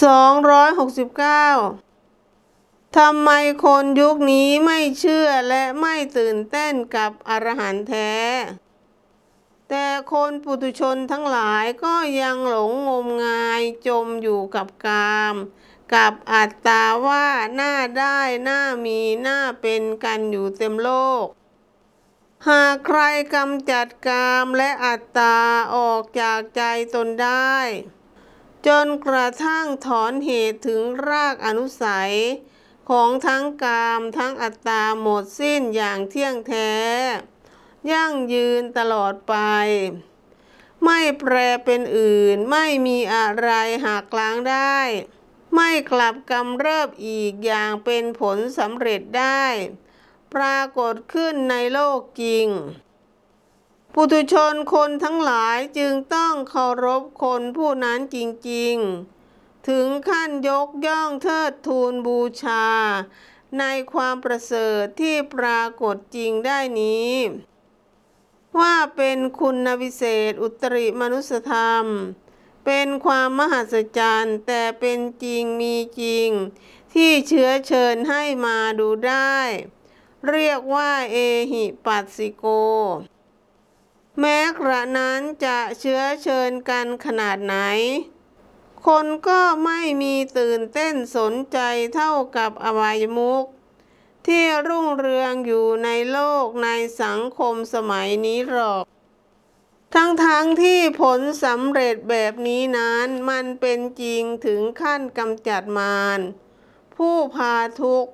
269 ทำไมคนยุคนี้ไม่เชื่อและไม่ตื่นเต้นกับอรหันต์แท้ แต่คนปุถุชนทั้งหลายก็ยังหลงงมงายจมอยู่กับกาม กับอัตตาว่าหน้าได้หน้ามีหน้าเป็นกันอยู่เต็มโลกหากใครกำจัดกามและอัตตาออกจากใจตนได้ จนกระทั่งถอนเหตุถึงรากอนุสัย ของทั้งกามทั้งอัตตาหมดสิ้นอย่างเที่ยงแท้ ยั่งยืนตลอดไป ไม่แปรเป็นอื่นไม่มีอะไรหักล้างได้ ไม่กลับกำเริบอีกอย่างเป็นผลสำเร็จได้ ปรากฏขึ้นในโลกจริง ปุถุชนคนทั้งหลายจึงต้องเคารพคนผู้นั้นจริงๆ ถึงขั้นยกย่องเทิดทูนบูชา ในความประเสริฐที่ปรากฏจริงได้นี้ ว่าเป็นคุณวิเศษอุตริมนุสธรรม เป็นความมหัศจรรย์แต่เป็นจริงมีจริง ที่เชื้อเชิญให้มาดูได้ เรียกว่าเอหิปัสสิโก แม้กระนั้นจะเชื้อเชิญกันขนาดไหน คนก็ไม่มีตื่นเต้นสนใจเท่ากับอบายมุกที่รุ่งเรืองอยู่ในโลกในสังคมสมัยนี้หรอก ทั้งๆทที่ผลสำเร็จแบบนี้นั้นมันเป็นจริงถึงขั้นกำจัดมารผู้พาทุกข์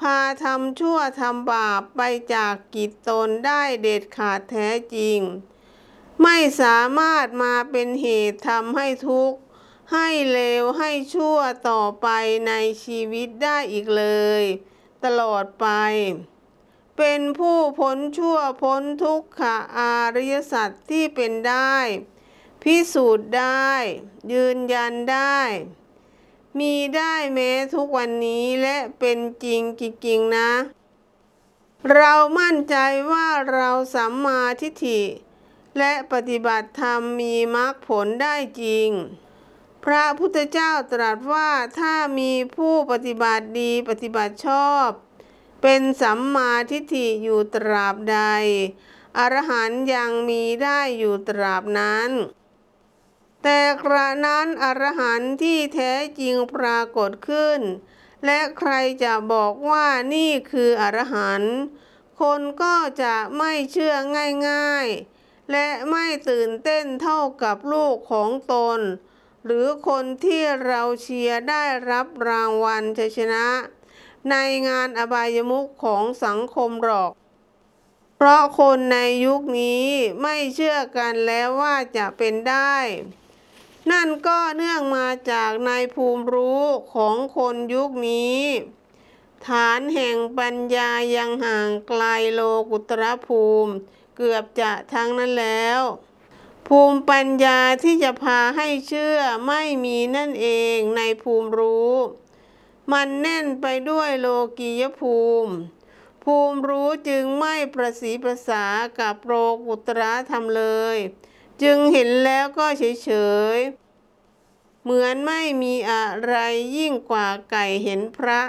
พาทำชั่วทำบาปไปจากกิจตนได้เด็ดขาดแท้จริง ไม่สามารถมาเป็นเหตุทำให้ทุกข์ ให้เลวให้ชั่วต่อไปในชีวิตได้อีกเลย ตลอดไป เป็นผู้พ้นชั่วพ้นทุกขะอาริยสัจที่เป็นได้ พิสูจน์ได้ ยืนยันได้ มีได้แม้ทุกวันนี้และเป็นจริงจริงๆนะ เรามั่นใจว่าเราสัมมาทิฏฐิ และปฏิบัติธรรมมีมรรคผลได้จริง พระพุทธเจ้าตรัสว่าถ้ามีผู้ปฏิบัติดีปฏิบัติชอบ เป็นสัมมาทิฏฐิอยู่ตราบใดอรหันยังมีได้อยู่ตราบนั้น แต่กระนั้นอรหันต์ที่แท้จริงปรากฏขึ้น และใครจะบอกว่านี่คืออรหันต์คนก็จะไม่เชื่อง่ายๆ และไม่ตื่นเต้นเท่ากับลูกของตน หรือคนที่เราเชียร์ได้รับรางวัลชัยชนะ ในงานอบายมุขของสังคมหรอก เพราะคนในยุคนี้ไม่เชื่อกันแล้วว่าจะเป็นได้ นั่นก็เนื่องมาจากในภูมิรู้ของคนยุคนี้ ฐานแห่งปัญญายังห่างไกลโลกุตรภูมิ เกือบจะทั้งนั้นแล้ว ภูมิปัญญาที่จะพาให้เชื่อไม่มีนั่นเองในภูมิรู้ มันแน่นไปด้วยโลกียภูมิ ภูมิรู้จึงไม่ประสีประสากับโลกุตระธรรมเลย จึงเห็นแล้วก็เฉยๆ เหมือนไม่มีอะไรยิ่งกว่าไก่เห็นพระ